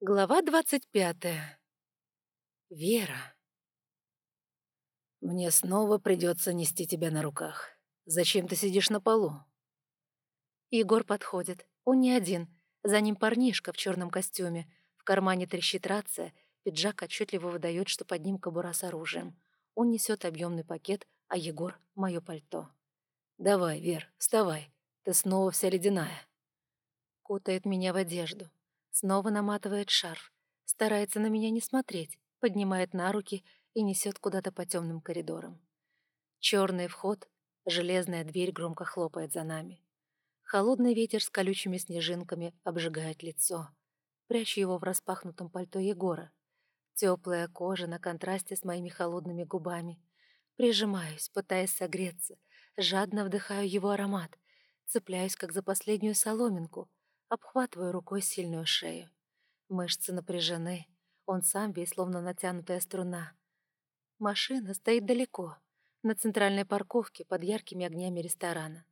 Глава двадцать пятая. Вера. Мне снова придется нести тебя на руках. Зачем ты сидишь на полу? Егор подходит. Он не один. За ним парнишка в черном костюме. В кармане трещит рация. Пиджак отчетливо выдает, что под ним кобура с оружием. Он несет объемный пакет, а Егор — мое пальто. «Давай, Вер, вставай. Ты снова вся ледяная». Кутает меня в одежду. Снова наматывает шарф, старается на меня не смотреть, поднимает на руки и несет куда-то по темным коридорам. Черный вход, железная дверь громко хлопает за нами. Холодный ветер с колючими снежинками обжигает лицо. Прячу его в распахнутом пальто Егора. Теплая кожа на контрасте с моими холодными губами. Прижимаюсь, пытаясь согреться, жадно вдыхаю его аромат, цепляюсь, как за последнюю соломинку, Обхватываю рукой сильную шею. Мышцы напряжены. Он сам весь словно натянутая струна. Машина стоит далеко, на центральной парковке под яркими огнями ресторана.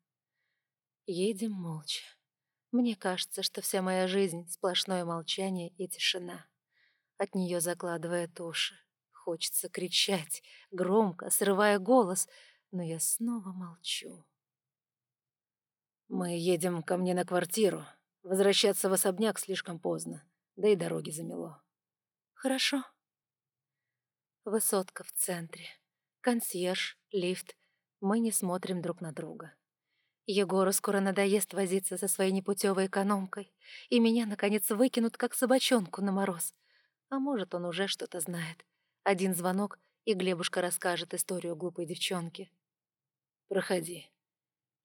Едем молча. Мне кажется, что вся моя жизнь — сплошное молчание и тишина. От нее закладывает уши. Хочется кричать, громко, срывая голос, но я снова молчу. «Мы едем ко мне на квартиру», Возвращаться в особняк слишком поздно, да и дороги замело. Хорошо. Высотка в центре. Консьерж, лифт. Мы не смотрим друг на друга. Егору скоро надоест возиться со своей непутевой экономкой, и меня, наконец, выкинут, как собачонку на мороз. А может, он уже что-то знает. Один звонок, и Глебушка расскажет историю глупой девчонки. «Проходи»,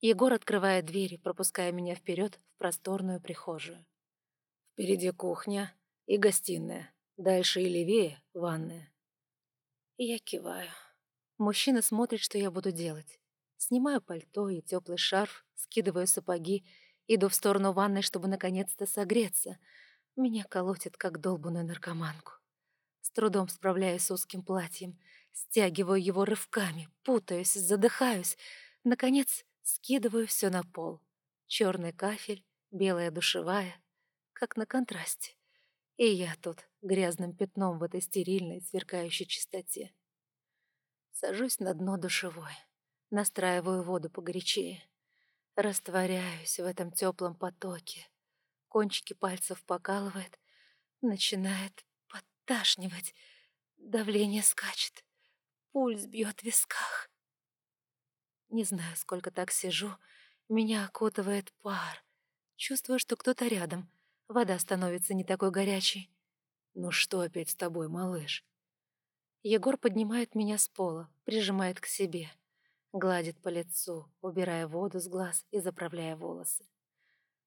Егор открывает двери, пропуская меня вперед в просторную прихожую. Впереди кухня и гостиная. Дальше и левее — ванная. Я киваю. Мужчина смотрит, что я буду делать. Снимаю пальто и теплый шарф, скидываю сапоги, иду в сторону ванной, чтобы наконец-то согреться. Меня колотит, как долбанную наркоманку. С трудом справляюсь с узким платьем, стягиваю его рывками, путаюсь, задыхаюсь. Наконец, Скидываю все на пол. Черный кафель, белая душевая, как на контрасте. И я тут грязным пятном в этой стерильной, сверкающей чистоте. Сажусь на дно душевой, настраиваю воду погорячее. Растворяюсь в этом теплом потоке. Кончики пальцев покалывает, начинает подташнивать. Давление скачет, пульс бьет в висках. Не знаю, сколько так сижу. Меня окутывает пар. Чувствую, что кто-то рядом. Вода становится не такой горячей. «Ну что опять с тобой, малыш?» Егор поднимает меня с пола, прижимает к себе. Гладит по лицу, убирая воду с глаз и заправляя волосы.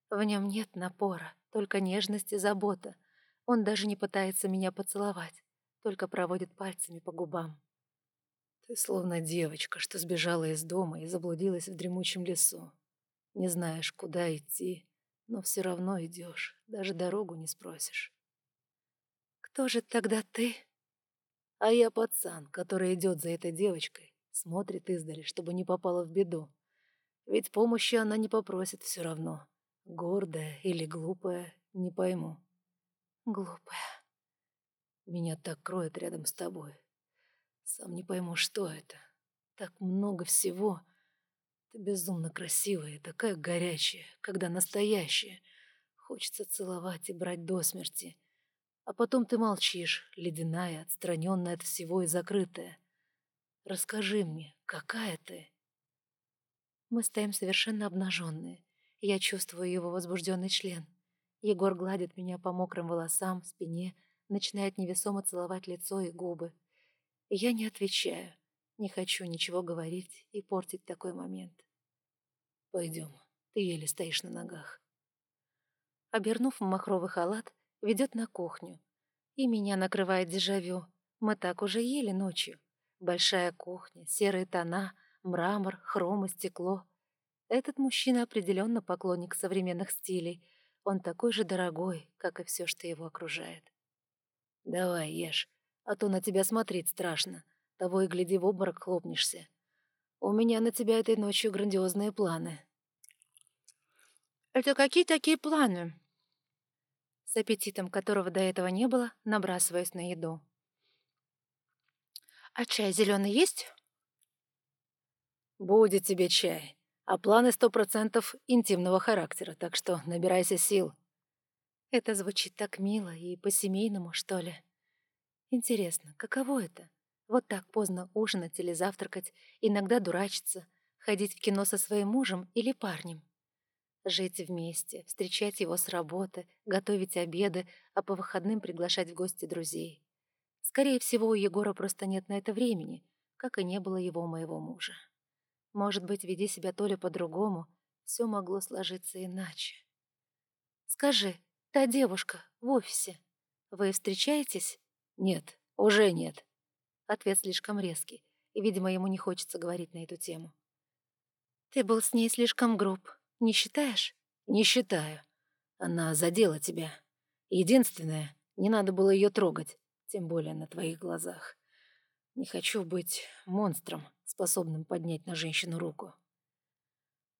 В нем нет напора, только нежность и забота. Он даже не пытается меня поцеловать, только проводит пальцами по губам. Ты словно девочка, что сбежала из дома и заблудилась в дремучем лесу. Не знаешь, куда идти, но все равно идешь, даже дорогу не спросишь. Кто же тогда ты? А я пацан, который идет за этой девочкой, смотрит издали, чтобы не попала в беду. Ведь помощи она не попросит все равно. Гордая или глупая, не пойму. Глупая. Меня так кроет рядом с тобой, сам не пойму, что это. Так много всего. Ты безумно красивая, такая горячая, когда настоящая. Хочется целовать и брать до смерти. А потом ты молчишь, ледяная, отстраненная от всего и закрытая. Расскажи мне, какая ты? Мы стоим совершенно обнаженные. Я чувствую его возбужденный член. Егор гладит меня по мокрым волосам, спине, начинает невесомо целовать лицо и губы. Я не отвечаю. Не хочу ничего говорить и портить такой момент. Пойдем, ты еле стоишь на ногах. Обернув в махровый халат, ведет на кухню. И меня накрывает дежавю. Мы так уже ели ночью. Большая кухня, серые тона, мрамор, хром и стекло. Этот мужчина определенно поклонник современных стилей. Он такой же дорогой, как и все, что его окружает. «Давай, ешь а то на тебя смотреть страшно. Того и гляди, в обморок хлопнешься. У меня на тебя этой ночью грандиозные планы». «Это какие такие планы?» с аппетитом которого до этого не было, набрасываясь на еду. «А чай зеленый есть?» «Будет тебе чай, а планы сто процентов интимного характера, так что набирайся сил». Это звучит так мило и по-семейному, что ли. Интересно, каково это? Вот так поздно ужинать или завтракать, иногда дурачиться, ходить в кино со своим мужем или парнем. Жить вместе, встречать его с работы, готовить обеды, а по выходным приглашать в гости друзей. Скорее всего, у Егора просто нет на это времени, как и не было его моего мужа. Может быть, веди себя Толя по-другому, все могло сложиться иначе. «Скажи, та девушка в офисе, вы встречаетесь?» «Нет, уже нет». Ответ слишком резкий, и, видимо, ему не хочется говорить на эту тему. «Ты был с ней слишком груб, не считаешь?» «Не считаю. Она задела тебя. Единственное, не надо было ее трогать, тем более на твоих глазах. Не хочу быть монстром, способным поднять на женщину руку».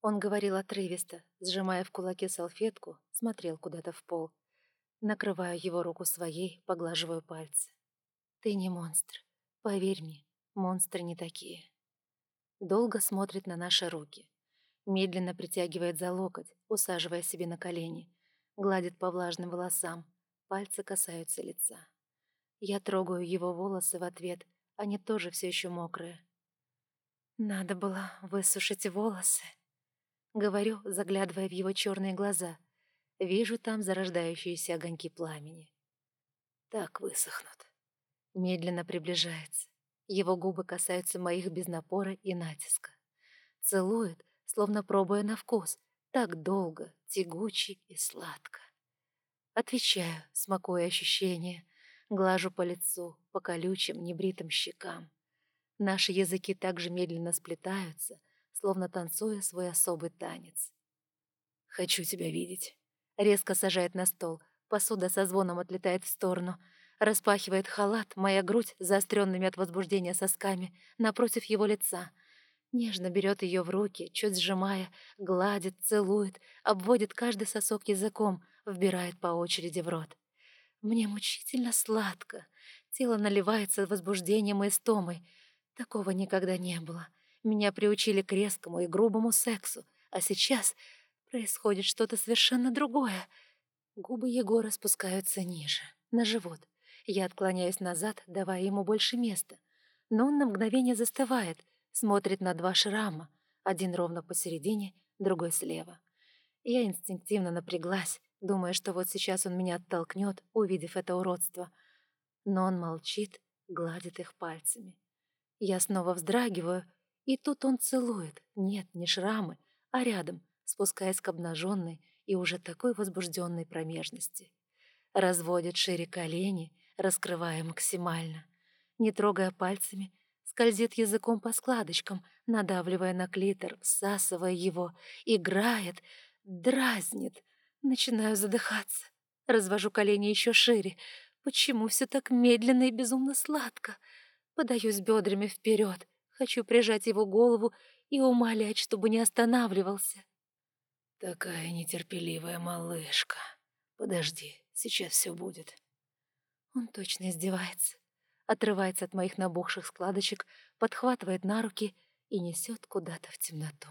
Он говорил отрывисто, сжимая в кулаке салфетку, смотрел куда-то в пол. Накрываю его руку своей, поглаживаю пальцы. «Ты не монстр. Поверь мне, монстры не такие». Долго смотрит на наши руки. Медленно притягивает за локоть, усаживая себе на колени. Гладит по влажным волосам. Пальцы касаются лица. Я трогаю его волосы в ответ, они тоже все еще мокрые. Надо было высушить волосы. Говорю, заглядывая в его черные глаза. Вижу там зарождающиеся огоньки пламени. Так высохнут. Медленно приближается. Его губы касаются моих без напора и натиска. Целует, словно пробуя на вкус, так долго, тягуче и сладко. Отвечаю, смакуя ощущения, глажу по лицу, по колючим, небритым щекам. Наши языки также медленно сплетаются, словно танцуя свой особый танец. «Хочу тебя видеть», — резко сажает на стол, посуда со звоном отлетает в сторону, распахивает халат, моя грудь, заостренными от возбуждения сосками, напротив его лица — Нежно берет ее в руки, чуть сжимая, гладит, целует, обводит каждый сосок языком, вбирает по очереди в рот. Мне мучительно сладко. Тело наливается возбуждением и стомой. Такого никогда не было. Меня приучили к резкому и грубому сексу, а сейчас происходит что-то совершенно другое. Губы Егора спускаются ниже, на живот. Я отклоняюсь назад, давая ему больше места. Но он на мгновение застывает — смотрит на два шрама, один ровно посередине, другой слева. Я инстинктивно напряглась, думая, что вот сейчас он меня оттолкнет, увидев это уродство. Но он молчит, гладит их пальцами. Я снова вздрагиваю, и тут он целует. Нет, не шрамы, а рядом, спускаясь к обнаженной и уже такой возбужденной промежности. Разводит шире колени, раскрывая максимально. Не трогая пальцами, скользит языком по складочкам, надавливая на клитор, всасывая его, играет, дразнит. Начинаю задыхаться. Развожу колени еще шире. Почему все так медленно и безумно сладко? Подаюсь бедрами вперед. Хочу прижать его голову и умолять, чтобы не останавливался. Такая нетерпеливая малышка. Подожди, сейчас все будет. Он точно издевается отрывается от моих набухших складочек, подхватывает на руки и несет куда-то в темноту.